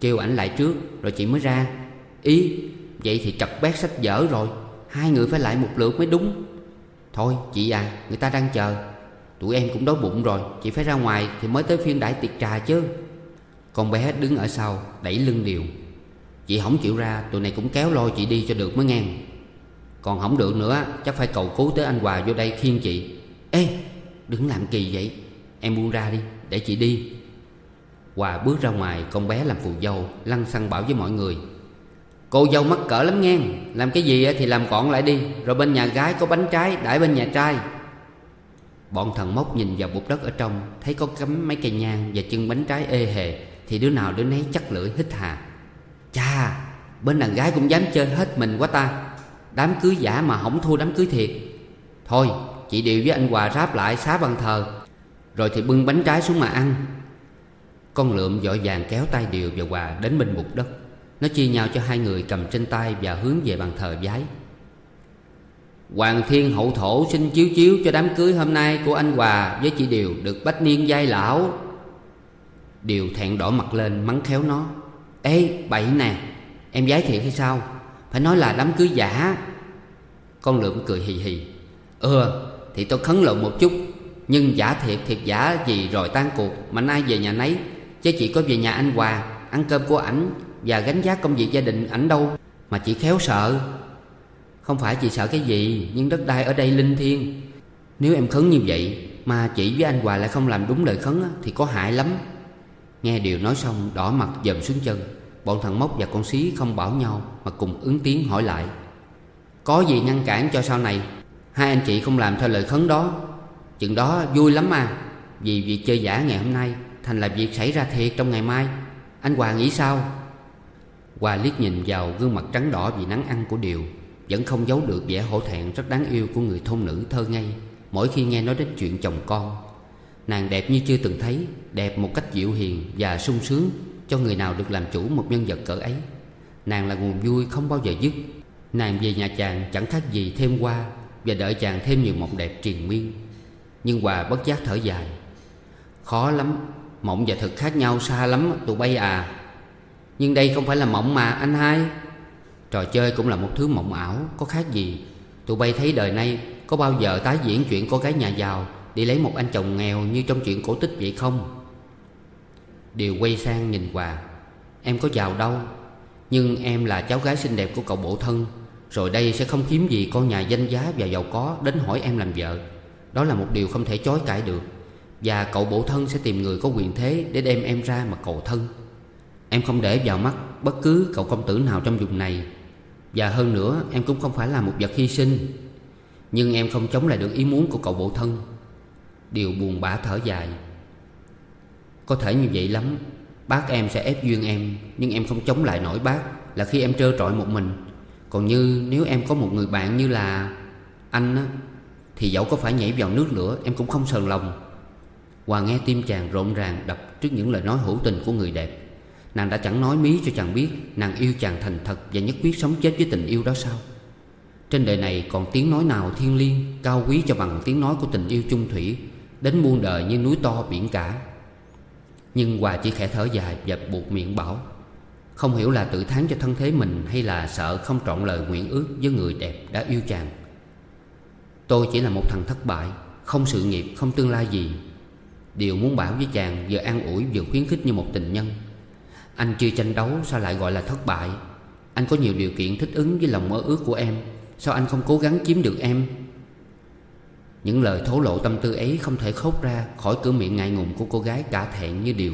Kêu ảnh lại trước, rồi chị mới ra. Ý vậy thì chật bét sách dở rồi. Hai người phải lại một lượt mới đúng. Thôi, chị à người ta đang chờ. Tụi em cũng đói bụng rồi, Chị phải ra ngoài thì mới tới phiên đãi tiệc trà chứ. Con bé đứng ở sau, đẩy lưng điều Chị không chịu ra, Tụi này cũng kéo lôi chị đi cho được mới ngang Còn không được nữa, Chắc phải cầu cứu tới anh Hòa vô đây khiêng chị. Ê, đừng làm kỳ vậy. Em buông ra đi, để chị đi. Hòa bước ra ngoài, Con bé làm phù dâu Lăng xăng bảo với mọi người. Cô dâu mắc cỡ lắm nghe. Làm cái gì thì làm gọn lại đi. Rồi bên nhà gái có bánh trái, đãi bên nhà trai. Bọn thần mốc nhìn vào bụt đất ở trong, Thấy có cắm mấy cây nhang và chân bánh trái ê hề, Thì đứa nào đứa nấy chắc lưỡi hít hà. Chà, Bên đàn gái cũng dám chơi hết mình quá ta. Đám cưới giả mà không thua đám cưới thiệt. Thôi, chị điều với anh Hòa ráp lại xá bàn thờ. Rồi thì bưng bánh trái xuống mà ăn. Con lượm vội vàng kéo tay Điều và Hòa đến bên bụt đất. Nó chia nhau cho hai người cầm trên tay Và hướng về bàn thờ giấy. Hoàng thiên hậu thổ xin chiếu chiếu cho đám cưới hôm nay của anh Hòa với chị Điều được bách niên giai lão. Điều thẹn đỏ mặt lên, mắng khéo nó. Ê, bậy nè, Em giái thiệt hay sao? Phải nói là đám cưới giả. Con lượm cười hì hì. Ừ thì tôi khấn lộn một chút. Nhưng giả thiệt thiệt giả gì rồi tan cuộc Mà nay về nhà nấy. Chứ chỉ có về nhà anh Hòa, Ăn cơm của ảnh. Và gánh vác công việc gia đình ảnh đâu Mà chị khéo sợ. Không phải chị sợ cái gì, Nhưng đất đai ở đây linh thiêng. Nếu em khấn như vậy Mà chị với anh Hòa lại không làm đúng lời khấn Thì có hại lắm. Nghe điều nói xong, đỏ mặt dầm xuống chân. Bọn thằng Mốc và con xí không bảo nhau Mà cùng ứng tiếng hỏi lại. Có gì ngăn cản cho sau này? Hai anh chị không làm theo lời khấn đó. Chừng đó vui lắm mà Vì việc chơi giả ngày hôm nay, Thành là việc xảy ra thiệt trong ngày mai. Anh Hòa nghĩ sao? Qua liếc nhìn vào gương mặt trắng đỏ vì nắng ăn của Điều, Vẫn không giấu được vẻ hổ thẹn rất đáng yêu của người thôn nữ thơ ngây Mỗi khi nghe nói đến chuyện chồng con. Nàng đẹp như chưa từng thấy, Đẹp một cách dịu hiền và sung sướng, Cho người nào được làm chủ một nhân vật cỡ ấy. Nàng là nguồn vui không bao giờ dứt. Nàng về nhà chàng chẳng khác gì thêm qua Và đợi chàng thêm nhiều mộng đẹp triền miên. Nhưng Hòa bất giác thở dài. Khó lắm, Mộng và thực khác nhau xa lắm, tụi bay à. Nhưng đây không phải là mộng mà, anh hai. Trò chơi cũng là một thứ mộng ảo, Có khác gì. Tụi bay thấy đời nay, Có bao giờ tái diễn chuyện cô gái nhà giàu, Đi lấy một anh chồng nghèo như trong chuyện cổ tích vậy không? Điều quay sang nhìn Hòa Em có giàu đâu, Nhưng em là cháu gái xinh đẹp của cậu bộ thân. Rồi đây sẽ không kiếm gì con nhà danh giá và giàu có Đến hỏi em làm vợ. Đó là một điều không thể chối cãi được. Và cậu bộ thân sẽ tìm người có quyền thế Để đem em ra mà cầu thân. Em không để vào mắt bất cứ cậu công tử nào trong vùng này. Và hơn nữa, em cũng không phải là một vật hy sinh. Nhưng em không chống lại được ý muốn của cậu bộ thân. Điều buồn bã thở dài. Có thể như vậy lắm, Bác em sẽ ép duyên em, Nhưng em không chống lại nổi bác Là khi em trơ trọi một mình. Còn như nếu em có một người bạn như là Anh á, Thì dẫu có phải nhảy vào nước lửa, Em cũng không sờn lòng. Hòa nghe tim chàng rộn ràng đập Trước những lời nói hữu tình của người đẹp. Nàng đã chẳng nói mí cho chàng biết Nàng yêu chàng thành thật Và nhất quyết sống chết với tình yêu đó sao? Trên đời này còn tiếng nói nào thiên liêng Cao quý cho bằng tiếng nói của tình yêu chung thủy Đến muôn đời như núi to biển cả? Nhưng Hòa chỉ khẽ thở dài và buộc miệng bảo Không hiểu là tự thán cho thân thế mình Hay là sợ không trọn lời nguyện ước với người đẹp đã yêu chàng. Tôi chỉ là một thằng thất bại Không sự nghiệp, không tương lai gì. Điều muốn bảo với chàng Vừa an ủi vừa khuyến khích như một tình nhân anh chưa tranh đấu, sao lại gọi là thất bại? Anh có nhiều điều kiện thích ứng với lòng mơ ước của em. Sao anh không cố gắng chiếm được em? Những lời thổ lộ tâm tư ấy không thể khóc ra khỏi cửa miệng ngại ngùng của cô gái cả thẹn như điều.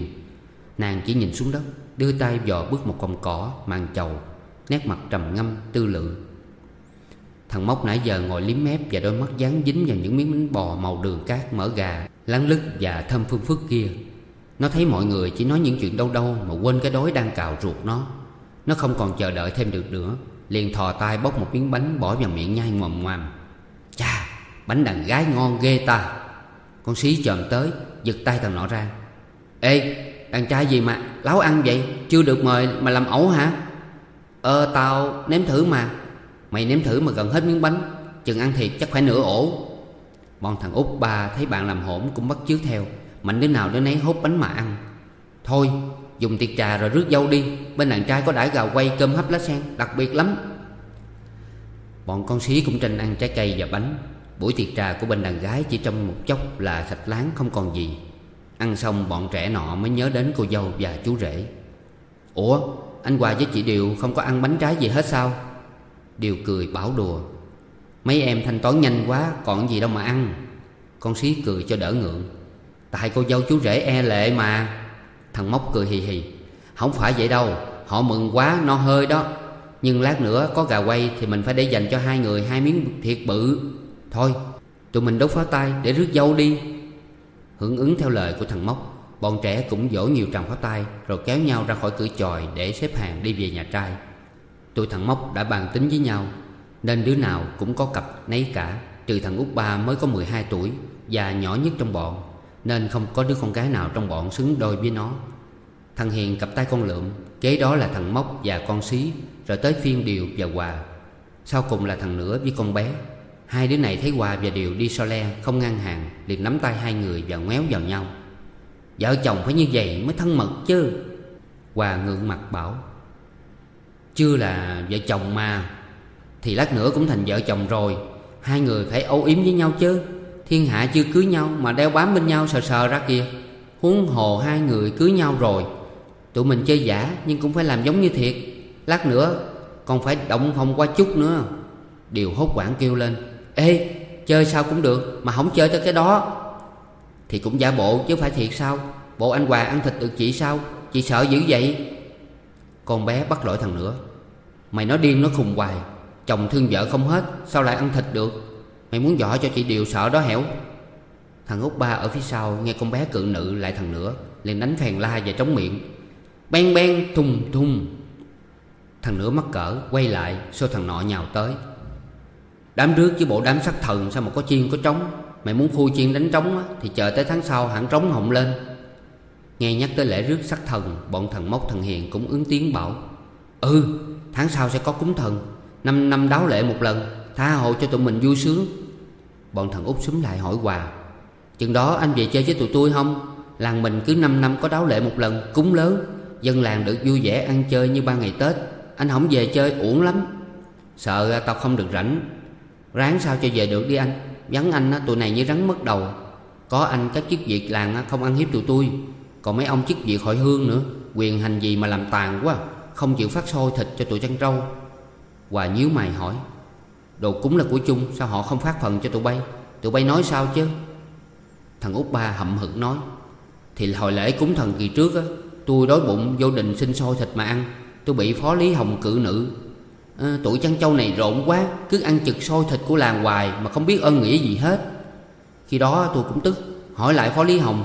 Nàng chỉ nhìn xuống đất, Đưa tay dò bước một cọng cỏ màn chầu, Nét mặt trầm ngâm, tư lự. Thằng Mốc nãy giờ ngồi liếm mép Và đôi mắt dán dính vào những miếng bánh bò màu đường cát mỡ gà, Láng lứt và thơm phương phức kia. Nó thấy mọi người chỉ nói những chuyện đâu đâu Mà quên cái đói đang cào ruột nó. Nó không còn chờ đợi thêm được nữa, Liền thò tay bóc một miếng bánh bỏ vào miệng nhai ngoầm ngoàm. Chà, Bánh đàn gái ngon ghê ta. Con xí chồm tới, Giật tay thằng nọ ra. Ê, đàn trai gì mà láo ăn vậy? Chưa được mời mà làm ẩu hả? Ờ tao nếm thử mà. Mày nếm thử mà gần hết miếng bánh, Chừng ăn thiệt chắc phải nửa ổ. Bọn thằng út ba thấy bạn làm hổn cũng bắt chước theo. Mạnh đứa nào đứa nấy hốt bánh mà ăn. Thôi, dùng tiệc trà rồi rước dâu đi. Bên đàn trai có đãi gà quay cơm hấp lá sen, Đặc biệt lắm. Bọn con xí cũng tranh ăn trái cây và bánh. Buổi tiệc trà của bên đàn gái chỉ trong một chốc là sạch láng, không còn gì. Ăn xong, bọn trẻ nọ mới nhớ đến cô dâu và chú rể. Ủa, anh Hòa với chị Điều không có ăn bánh trái gì hết sao? Điều cười bảo đùa. Mấy em thanh toán nhanh quá, còn gì đâu mà ăn. Con xí cười cho đỡ ngượng. Tại cô dâu chú rể e lệ mà. Thằng móc cười hì hì. Không phải vậy đâu, Họ mừng quá, no hơi đó. Nhưng lát nữa có gà quay Thì mình phải để dành cho hai người hai miếng thiệt bự. Thôi, tụi mình đốt pháo tay để rước dâu đi. Hưởng ứng theo lời của thằng móc Bọn trẻ cũng dỗ nhiều tràng pháo tay Rồi kéo nhau ra khỏi cửa chòi Để xếp hàng đi về nhà trai. Tụi thằng móc đã bàn tính với nhau, Nên đứa nào cũng có cặp nấy cả, Trừ thằng út ba mới có 12 tuổi Và nhỏ nhất trong bọn. Nên không có đứa con gái nào trong bọn xứng đôi với nó. Thằng Hiền cặp tay con lượm, Kế đó là thằng Mốc và con Xí, Rồi tới phiên Điều và Hòa. Sau cùng là thằng nữa với con bé. Hai đứa này thấy Hòa và Điều đi so le, Không ngăn hàng, liền nắm tay hai người và ngoéo vào nhau. Vợ chồng phải như vậy mới thân mật chứ. Hòa ngượng mặt bảo, Chưa là vợ chồng mà, Thì lát nữa cũng thành vợ chồng rồi. Hai người phải âu yếm với nhau chứ. Thiên hạ chưa cưới nhau mà đeo bám bên nhau sờ sờ ra kìa. Huống hồ hai người cưới nhau rồi. Tụi mình chơi giả nhưng cũng phải làm giống như thiệt. Lát nữa, còn phải động phòng qua chút nữa. Điều hốt quảng kêu lên. Ê, chơi sao cũng được, Mà không chơi tới cái đó. Thì cũng giả bộ chứ phải thiệt sao? Bộ anh Hòa ăn thịt được chị sao? Chị sợ dữ vậy? Con bé bắt lỗi thằng nữa. Mày nói điên nó khùng hoài. Chồng thương vợ không hết, Sao lại ăn thịt được? Mày muốn dọa cho chị Điều sợ đó hẻo. Thằng út ba ở phía sau nghe con bé cự nữ lại thằng nữa liền đánh phèn la và trống miệng. Ben ben thùng thùng. Thằng nữa mắc cỡ quay lại Xô thằng nọ nhào tới. Đám rước với bộ đám sắc thần Sao mà có chiên có trống? Mày muốn khui chiên đánh trống á, Thì chờ tới tháng sau hẳn trống họng lên. Nghe nhắc tới lễ rước sắc thần Bọn thằng mốc thằng hiền cũng ứng tiếng bảo Ừ tháng sau sẽ có cúng thần Năm năm đáo lệ một lần. Tha hộ cho tụi mình vui sướng. Bọn thằng út súng lại hỏi quà Chừng đó anh về chơi với tụi tôi không? Làng mình cứ 5 năm có đáo lệ một lần, Cúng lớn, Dân làng được vui vẻ ăn chơi như ba ngày Tết. Anh không về chơi, uổng lắm. Sợ tao không được rảnh. Ráng sao cho về được đi anh. Vắng anh tụi này như rắn mất đầu. Có anh các chức việc làng không ăn hiếp tụi tôi. Còn mấy ông chức việc hội hương nữa, Quyền hành gì mà làm tàn quá, Không chịu phát xôi thịt cho tụi chăn trâu. Hòa nhíu mày hỏi Đồ cúng là của chung Sao họ không phát phần cho tụi bay? Tụi bay nói sao chứ? Thằng út ba hậm hực nói Thì hồi lễ cúng thần kỳ trước á Tôi đói bụng vô đình xin sôi thịt mà ăn Tôi bị phó lý hồng cự nữ. À, Tụi chăn trâu này rộn quá Cứ ăn chực sôi thịt của làng hoài Mà không biết ơn nghĩa gì hết. Khi đó tôi cũng tức Hỏi lại phó lý hồng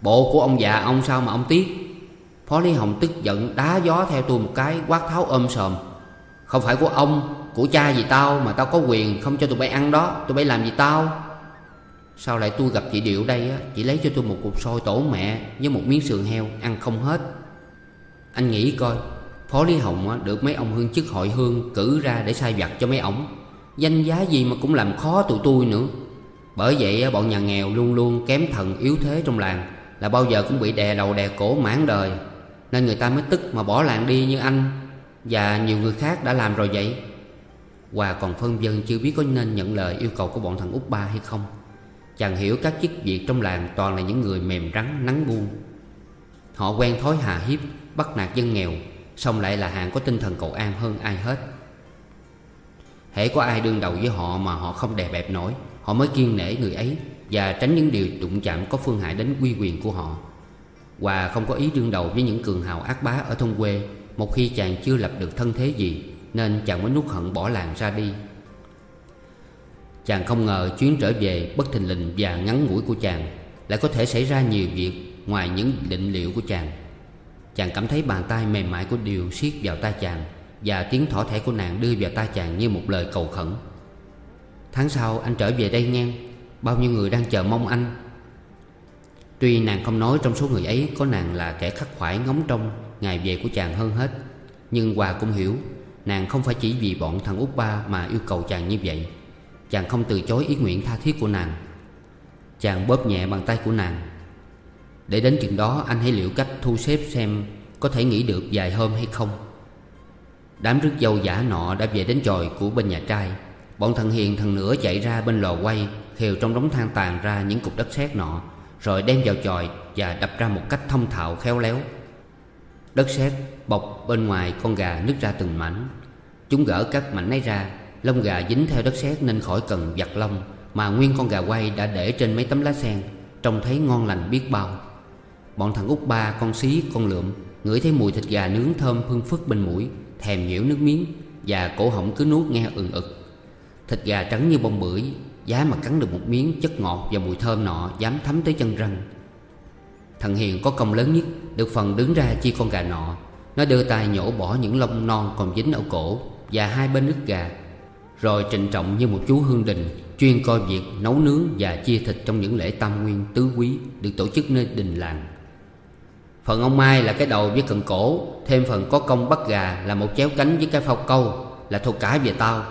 Bộ của ông già ông sao mà ông tiếc? Phó lý hồng tức giận đá gió theo tôi một cái Quát tháo ôm sòm Không phải của ông của cha gì tao mà tao có quyền Không cho tụi bay ăn đó. Tụi bay làm gì tao. Sao lại tôi gặp chị Điệu đây á? Chị lấy cho tôi một cục xôi tổ mẹ Với một miếng sườn heo ăn không hết. Anh nghĩ coi Phó Lý Hồng á, được mấy ông hương chức hội hương Cử ra để sai vặt cho mấy ổng. Danh giá gì mà cũng làm khó tụi tôi nữa. Bởi vậy bọn nhà nghèo luôn luôn kém thần yếu thế trong làng Là bao giờ cũng bị đè đầu đè cổ mãn đời. Nên người ta mới tức mà bỏ làng đi như anh. Và nhiều người khác đã làm rồi vậy. Hòa còn phân vân chưa biết có nên nhận lời yêu cầu của bọn thằng út ba hay không. Chàng hiểu các chức việc trong làng toàn là những người mềm rắn, nắng buông. Họ quen thói hà hiếp, Bắt nạt dân nghèo, Xong lại là hạng có tinh thần cầu an hơn ai hết. Hễ có ai đương đầu với họ mà họ không đè bẹp nổi, Họ mới kiên nể người ấy Và tránh những điều đụng chạm có phương hại đến quy quyền của họ. Hòa không có ý đương đầu với những cường hào ác bá ở thôn quê, Một khi chàng chưa lập được thân thế gì nên chàng mới nuốt hận bỏ làng ra đi. Chàng không ngờ chuyến trở về bất thình lình và ngắn ngủi của chàng Lại có thể xảy ra nhiều việc ngoài những định liệu của chàng. Chàng cảm thấy bàn tay mềm mại của Điều siết vào tay chàng Và tiếng thỏ thẻ của nàng đưa vào tay chàng như một lời cầu khẩn. Tháng sau anh trở về đây nghe, Bao nhiêu người đang chờ mong anh? Tuy nàng không nói trong số người ấy Có nàng là kẻ khắc khoải ngóng trông Ngày về của chàng hơn hết, Nhưng Hòa cũng hiểu Nàng không phải chỉ vì bọn thằng út ba Mà yêu cầu chàng như vậy. Chàng không từ chối ý nguyện tha thiết của nàng. Chàng bóp nhẹ bàn tay của nàng. Để đến chừng đó, anh hãy liệu cách thu xếp xem Có thể nghỉ được vài hôm hay không. Đám rước dâu giả nọ đã về đến tròi của bên nhà trai. Bọn thằng Hiền thằng nữa chạy ra bên lò quay, Khều trong đống than tàn ra những cục đất sét nọ, Rồi đem vào tròi và đập ra một cách thông thạo khéo léo. Đất sét bọc bên ngoài con gà nứt ra từng mảnh. Chúng gỡ các mảnh ấy ra, Lông gà dính theo đất sét nên khỏi cần giặt lông, Mà nguyên con gà quay đã để trên mấy tấm lá sen, Trông thấy ngon lành biết bao. Bọn thằng út ba, con xí, con lượm, Ngửi thấy mùi thịt gà nướng thơm phưng phức bên mũi, Thèm nhiễu nước miếng Và cổ họng cứ nuốt nghe ừng ực. Thịt gà trắng như bông bưởi, Giá mà cắn được một miếng chất ngọt và mùi thơm nọ Dám thấm tới chân răng. Thằng Hiền có công lớn nhất, Được phần đứng ra chi con gà nọ. Nó đưa tay nhổ bỏ những lông non còn dính ở cổ Và hai bên ức gà, rồi trịnh trọng như một chú hương đình, Chuyên coi việc nấu nướng và chia thịt Trong những lễ tam nguyên tứ quý Được tổ chức nơi đình làng. Phần ông Mai là cái đầu với cần cổ, Thêm phần có công bắt gà Là một chéo cánh với cái phao câu, Là thuộc cả về tao.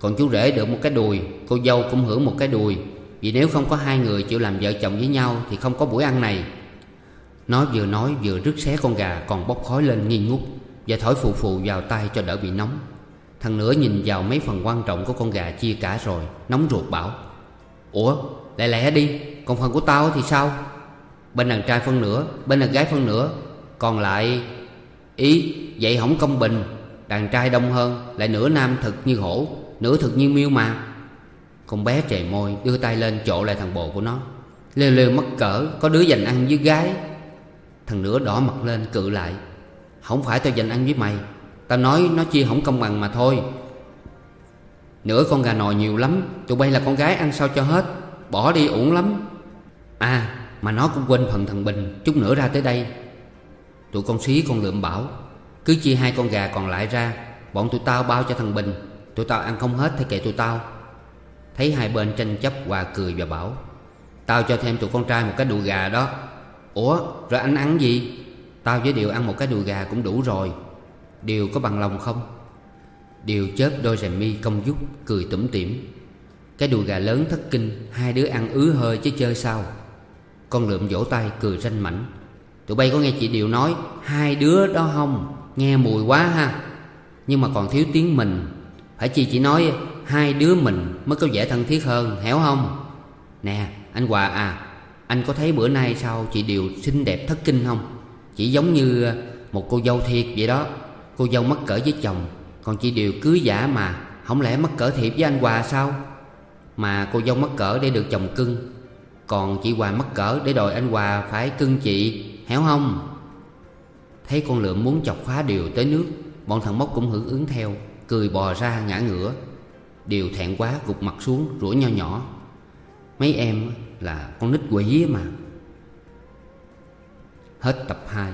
Còn chú rể được một cái đùi, Cô dâu cũng hưởng một cái đùi. Vì nếu không có hai người chịu làm vợ chồng với nhau Thì không có buổi ăn này. Nó vừa nói vừa rứt xé con gà Còn bốc khói lên nghi ngút Và thổi phù phù vào tay cho đỡ bị nóng. Thằng nữa nhìn vào mấy phần quan trọng của con gà chia cả rồi Nóng ruột bảo, Ủa lẹ lẹ đi, Còn phần của tao thì sao? Bên đàn trai phân nửa, Bên đàn gái phân nửa, Còn lại, Ý, vậy không công bình, Đàn trai đông hơn, Lại nửa nam thực như hổ, Nửa thực như miêu mà. Con bé trề môi, đưa tay lên chỗ lại thằng bồ của nó. Lêu lêu mất cỡ, Có đứa dành ăn với gái. Thằng nữa đỏ mặt lên, cự lại. Không phải tao giành ăn với mày. Tao nói nó chia không công bằng mà thôi. Nửa con gà nòi nhiều lắm, Tụi bay là con gái ăn sao cho hết. Bỏ đi uổng lắm. À mà nó cũng quên phần thằng Bình, Chút nữa ra tới đây. Tụi con xí con lượm bảo, Cứ chia hai con gà còn lại ra, Bọn tụi tao bao cho thằng Bình. Tụi tao ăn không hết thì kệ tụi tao. Thấy hai bên tranh chấp Hòa cười và bảo, Tao cho thêm tụi con trai một cái đùi gà đó. Ủa, rồi anh ăn gì? Tao với Điều ăn một cái đùi gà cũng đủ rồi. Điều có bằng lòng không? Điều chớp đôi rèm mi công dúc Cười tủm tỉm. Cái đùi gà lớn thất kinh, Hai đứa ăn ứ hơi chứ chơi sao? Con lượm vỗ tay, cười ranh mảnh. Tụi bay có nghe chị Điều nói, Hai đứa đó không? Nghe mùi quá ha. Nhưng mà còn thiếu tiếng mình. Phải chi chỉ nói, Hai đứa mình mới có vẻ thân thiết hơn Hiểu không? Nè, anh Hòa à anh có thấy bữa nay sao chị Điều xinh đẹp thất kinh không? Chỉ giống như ờ, một cô dâu thiệt vậy đó. Cô dâu mất cỡ với chồng, Còn chị Điều cưới giả mà. Không lẽ mất cỡ thiệp với anh Hòa sao? Mà cô dâu mất cỡ để được chồng cưng, Còn chị Hòa mất cỡ để đòi anh Hòa phải cưng chị Hiểu không Thấy con lượm muốn chọc phá Điều tới nước, Bọn thằng Mốc cũng hưởng ứng theo, Cười bò ra ngã ngửa. Điều thẹn quá gục mặt xuống, rủa nho nhỏ. Mấy em là con nít quỷ mà. Hết tập 2